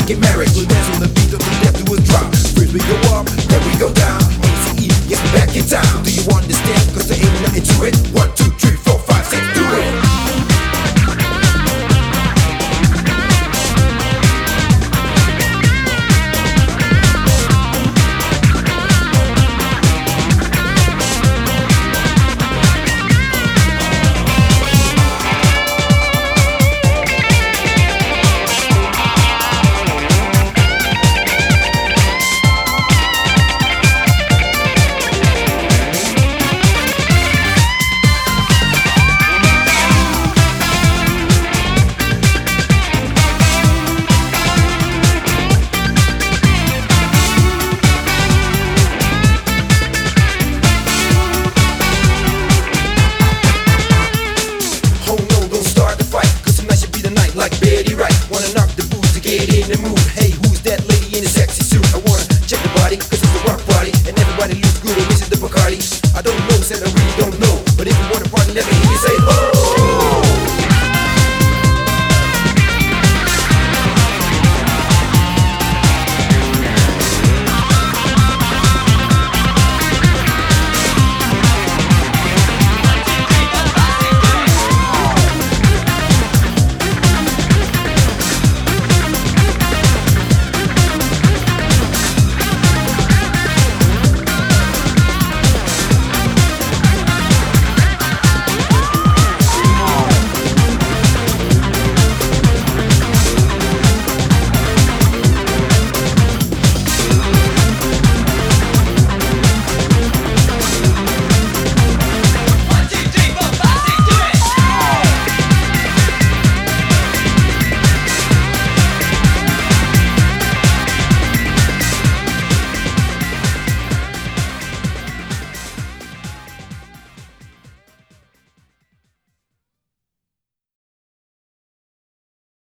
like it marriage. We dance on the beat of the left, we will drop. we go up, then we go down. ACE, get back in town. Do you want